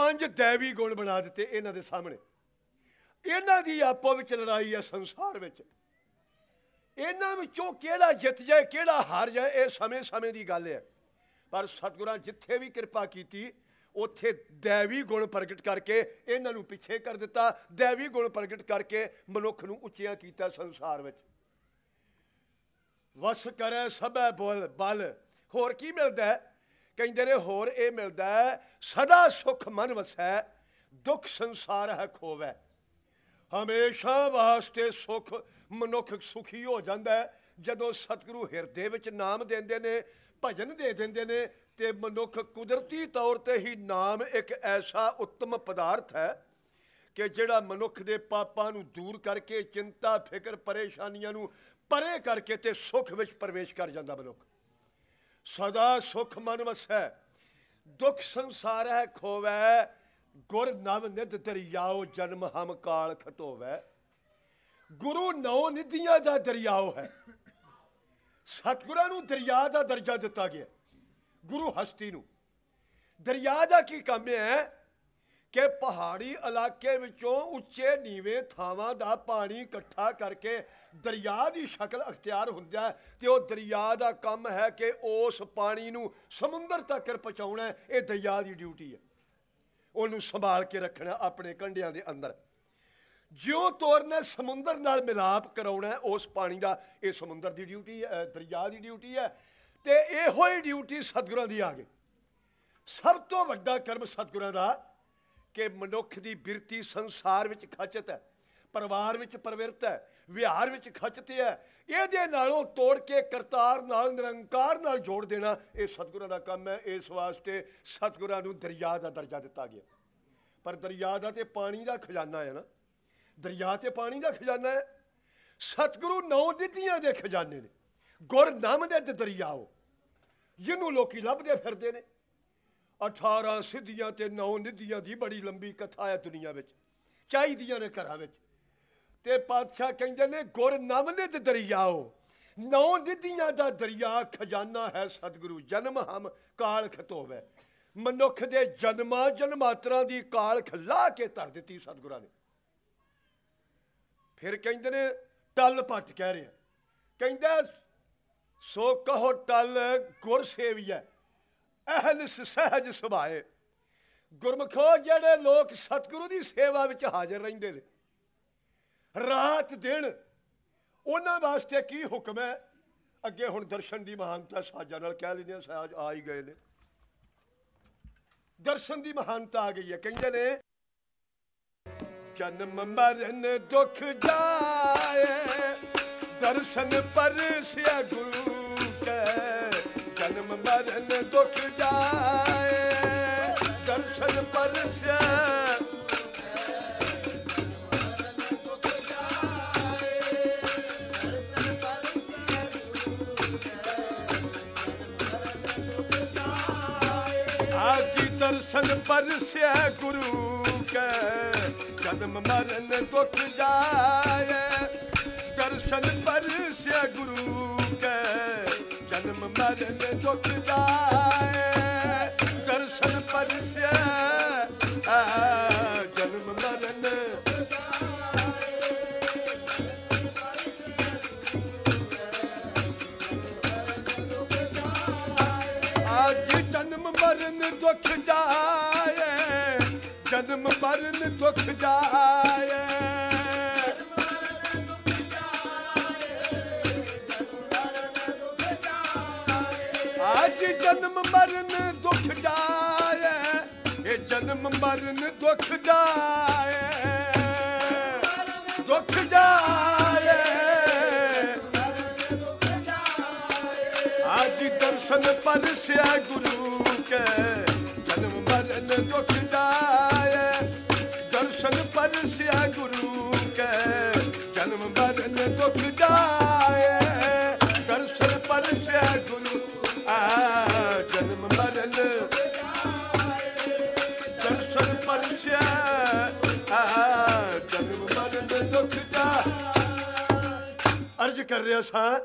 ਪੰਜ ਦੇਵੀ ਗੁਣ ਬਣਾ ਦਿੱਤੇ ਇਹਨਾਂ ਦੇ ਸਾਹਮਣੇ। ਇਹਨਾਂ ਦੀ ਆਪੋ ਵਿੱਚ ਲੜਾਈ ਹੈ ਸੰਸਾਰ ਵਿੱਚ। ਇਹਨਾਂ ਵਿੱਚੋਂ ਕਿਹੜਾ ਜਿੱਤ ਜਾਏ, ਕਿਹੜਾ ਹਾਰ ਜਾਏ, ਇਹ ਸਮੇਂ-ਸਮੇਂ ਦੀ ਗੱਲ ਹੈ। ਪਰ ਸਤਿਗੁਰਾਂ ਜਿੱਥੇ ਵੀ ਕਿਰਪਾ ਕੀਤੀ, ਉੱਥੇ ਦੇਵੀ ਗੁਣ ਪ੍ਰਗਟ ਕਰਕੇ ਇਹਨਾਂ ਨੂੰ ਪਿੱਛੇ ਕਰ ਦਿੱਤਾ। ਦੇਵੀ ਗੁਣ ਪ੍ਰਗਟ ਕਰਕੇ ਮਨੁੱਖ ਨੂੰ ਉੱਚਿਆ ਕੀਤਾ ਸੰਸਾਰ ਵਿੱਚ। ਵਸ ਕਰੇ ਸਭੈ ਬੋਲ, ਬਲ। ਹੋਰ ਕੀ ਮਿਲਦਾ ਹੈ? ਕਹਿੰਦੇ ਨੇ, ਹੋਰ ਇਹ ਮਿਲਦਾ ਸਦਾ ਸੁਖ ਮਨ ਵਸੈ, ਦੁੱਖ ਸੰਸਾਰ ਹੈ ਖੋਵੈ ਹਮੇਸ਼ਾ ਵਾਸਤੇ ਸੁਖ ਮਨੁੱਖ ਸੁਖੀ ਹੋ ਜਾਂਦਾ ਹੈ। ਜਦੋਂ ਸਤਿਗੁਰੂ ਹਿਰਦੇ ਵਿੱਚ ਨਾਮ ਦਿੰਦੇ ਨੇ, ਭਜਨ ਦੇ ਦਿੰਦੇ ਨੇ, ਤੇ ਮਨੁੱਖ ਕੁਦਰਤੀ ਤੌਰ ਤੇ ਹੀ ਨਾਮ ਇੱਕ ਐਸਾ ਉੱਤਮ ਪਦਾਰਥ ਹੈ ਕਿ ਜਿਹੜਾ ਮਨੁੱਖ ਦੇ ਪਾਪਾਂ ਨੂੰ ਦੂਰ ਕਰਕੇ, ਚਿੰਤਾ, ਫਿਕਰ, ਪਰੇਸ਼ਾਨੀਆਂ ਨੂੰ ਪਰੇ ਕਰਕੇ ਤੇ ਸੁਖ ਵਿੱਚ ਪ੍ਰਵੇਸ਼ ਕਰ ਜਾਂਦਾ ਮਨੁੱਖ। ਸਦਾ ਸੁਖ ਮਨ ਵਸੈ, ਦੁੱਖ ਸੰਸਾਰ ਹੈ ਖੋਵੈ, ਗੁਰ ਨਵ ਨਿਧ ਦਰਿਆਓ, ਜਨਮ ਹਮ ਕਾਲ ਖਤੋਵੈ ਗੁਰੂ ਨੌ ਨਿਧੀਆਂ ਦਾ ਦਰਿਆਓ ਹੈ। ਸਤਿਗੁਰਾਂ ਨੂੰ ਦਰਿਆ ਦਾ ਦਰਜਾ ਦਿੱਤਾ ਗਿਆ। ਗੁਰੂ ਹਸਤੀ ਨੂੰ। ਦਰਿਆ ਦਾ ਕੀ ਕੰਮ ਹੈ? ਕਿ ਪਹਾੜੀ ਇਲਾਕੇ ਵਿੱਚੋਂ ਉੱਚੇ ਨੀਵੇਂ ਥਾਵਾਂ ਦਾ ਪਾਣੀ ਇਕੱਠਾ ਕਰਕੇ ਦਰਿਆ ਦੀ ਸ਼ਕਲ ਅਖਤਿਆਰ ਹੁੰਦਾ ਹੈ ਤੇ ਉਹ ਦਰਿਆ ਦਾ ਕੰਮ ਹੈ ਕਿ ਉਸ ਪਾਣੀ ਨੂੰ ਸਮੁੰਦਰ ਤੱਕ ਪਹੁੰਚਾਉਣਾ ਇਹ ਦਰਿਆ ਦੀ ਡਿਊਟੀ ਹੈ। ਉਹਨੂੰ ਸੰਭਾਲ ਕੇ ਰੱਖਣਾ ਆਪਣੇ ਕੰਢਿਆਂ ਦੇ ਅੰਦਰ। ਜਿਉਂ ਤੋਰ ਨੇ ਸਮੁੰਦਰ ਨਾਲ ਮਿਲਾਪ ਕਰਾਉਣਾ ਉਸ ਪਾਣੀ ਦਾ ਇਹ ਸਮੁੰਦਰ ਦੀ ਡਿਊਟੀ ਹੈ ਦਰਿਆ ਦੀ ਡਿਊਟੀ ਹੈ। ਤੇ ਇਹੋ ਹੀ ਡਿਊਟੀ ਸਤਿਗੁਰਾਂ ਦੀ ਆ ਗਈ। ਸਭ ਤੋਂ ਵੱਡਾ ਕਰਮ ਸਤਿਗੁਰਾਂ ਦਾ ਕਿ ਮਨੁੱਖ ਦੀ ਬਿਰਤੀ ਸੰਸਾਰ ਵਿੱਚ ਖਚਤ ਹੈ, ਪਰਿਵਾਰ ਵਿੱਚ ਪਰਵਿਰਤ ਹੈ, ਵਿਹਾਰ ਵਿੱਚ ਖਚਤ ਹੈ। ਇਹਦੇ ਨਾਲੋਂ ਤੋੜ ਕੇ ਕਰਤਾਰ ਨਾਲ, ਨਿਰੰਕਾਰ ਨਾਲ ਜੋੜ ਦੇਣਾ ਇਹ ਸਤਿਗੁਰਾਂ ਦਾ ਕੰਮ ਹੈ। ਇਸ ਵਾਸਤੇ ਸਤਿਗੁਰਾਂ ਨੂੰ ਦਰਿਆ ਦਾ ਦਰਜਾ ਦਿੱਤਾ ਗਿਆ। ਪਰ ਦਰਿਆ ਦਾ ਤੇ ਪਾਣੀ ਦਾ ਖਜ਼ਾਨਾ ਹੈ ਨਾ। ਦਰਿਆ ਤੇ ਪਾਣੀ ਦਾ ਖਜ਼ਾਨਾ ਹੈ। ਸਤਿਗੁਰੂ ਨੌ ਦਿੱਤੀਆਂ ਦੇ ਖਜ਼ਾਨੇ ਨੇ। ਗੁਰ ਨਾਮ ਦੇ ਤੇ ਦਰਿਆਓ ਜਿਹਨੂੰ ਲੋਕੀ ਲੱਭਦੇ ਫਿਰਦੇ ਨੇ। 18 ਸਿੱਧੀਆਂ ਤੇ 9 ਨਿਧੀਆਂ ਦੀ ਬੜੀ ਲੰਬੀ ਕਥਾ ਹੈ ਦੁਨੀਆ ਵਿੱਚ, ਚਾਹੀਦੀਆਂ ਨੇ ਘਰਾਂ ਵਿੱਚ। ਤੇ ਪਾਤਸ਼ਾਹ ਕਹਿੰਦੇ ਨੇ, ਗੁਰ ਨਵਨਿਤ ਦਰਿਆਓ, ਨੌ ਨਿਧੀਆਂ ਦਾ ਦਰਿਆ, ਖਜ਼ਾਨਾ ਹੈ ਸਤਿਗੁਰੂ, ਜਨਮ ਹਮ ਕਾਲ ਖਤੋਵੇ। ਮਨੁੱਖ ਦੇ ਜਨਮਾਂ ਜਨਮਾਤਰਾਂ ਦੀ ਕਾਲ ਖਲਾ ਕੇ ਧਰ ਦਿੱਤੀ ਸਤਿਗੁਰਾਂ ਨੇ। ਫਿਰ ਕਹਿੰਦੇ ਨੇ, ਟਲ ਪੱਟ ਕਹਿ ਰਿਹਾ। ਕਹਿੰਦਾ, ਸੋ ਕਹੋ ਟਲ ਗੁਰ ਸੇਵੀਐ ਅਹਲਸ ਸਹਿਜ ਸੁਭਾਏ। ਗੁਰਮਖੋ ਜਿਹੜੇ ਲੋਕ ਸਤਿਗੁਰੂ ਦੀ ਸੇਵਾ ਵਿੱਚ ਹਾਜ਼ਰ ਰਹਿੰਦੇ ਨੇ, ਰਾਤ ਦਿਨ ਉਹਨਾਂ ਵਾਸਤੇ ਕੀ ਹੁਕਮ ਹੈ? ਅੱਗੇ ਹੁਣ ਦਰਸ਼ਨ ਦੀ ਮਹਾਨਤਾ ਸਾਜਾਂ ਨਾਲ ਕਹਿ ਲੈਂਦੇ ਆ ਸਾਜ ਆ ਹੀ ਗਏ ਨੇ। ਦਰਸ਼ਨ ਦੀ ਮਹਾਨਤਾ ਆ ਗਈ ਹੈ, ਕਹਿੰਦੇ ਨੇ, ਜਨਮ ਮਰਨ ਦੁੱਖ ਜਾਏ, ਦਰਸ਼ਨ ਪਰਸਿਆ ਗੁਰੂ ਕੈ। ਮਰਨ ਦੁੱਖ ਜਾਏ ਦਰਸ਼ਨ ਪਰਸਿਆ ਦਰਸ਼ਨ ਪਰਸਿਆ ਗੁਰੂ ਕੈ ਕਦਮ ਮਰਨ ਦੁੱਖ ਜਾਏ ਜਨਮ ਮਰਨ ਦੁੱਖ ਜਾਏ ਦਰਸ਼ਨ ਪਰਸਿਆ ਜਨਮ ਮਰਨ ਅੱਜ ਜਨਮ ਮਰਨ ਦੁੱਖ ਜਾਏ ਜਨਮ ਮਰਨ ਦੁੱਖ ਜਾਏ ਜਨਮ ਮਰਨ ਦੁੱਖ ਜਾਏ, ਇਹ ਜਨਮ ਮਰਨ ਦੁੱਖ ਜਾਏ। ਦੁੱਖ ਜਾਏ। ਅੱਜ ਦਰਸ਼ਨ ਪਰਸਿਆ ਗੁਰੂ ਕੈ। ਕਰ ਰਿਹਾ ਸਾਂ।